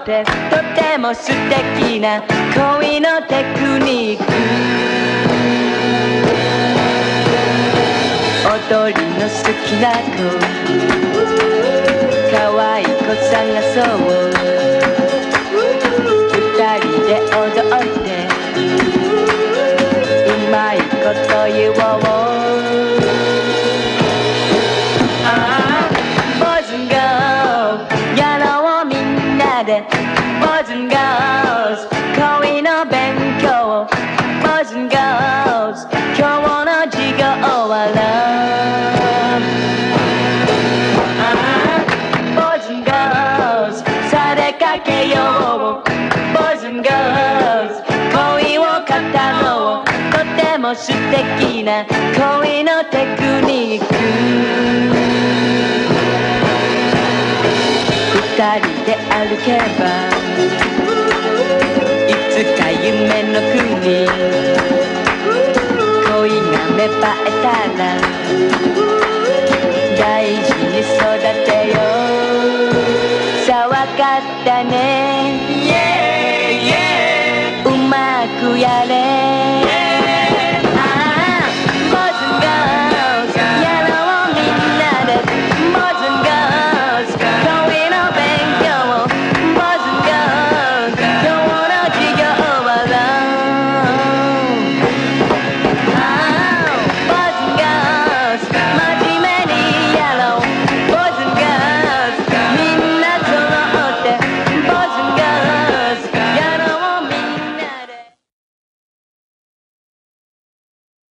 ってとても素敵な恋のテクニック。踊りの好きな子。可愛い子探そう。二人で踊って。うまいこと言おう。And girls 恋の勉強 Boys and girls 今日の授業は Love Boys and girls さあ出かけよう Boys and girls 恋を語ろうとても素敵な恋のテクニック人で歩けばいつか夢の国。恋が芽生えたら大事に育てよう。さあわかったね。うまくやれ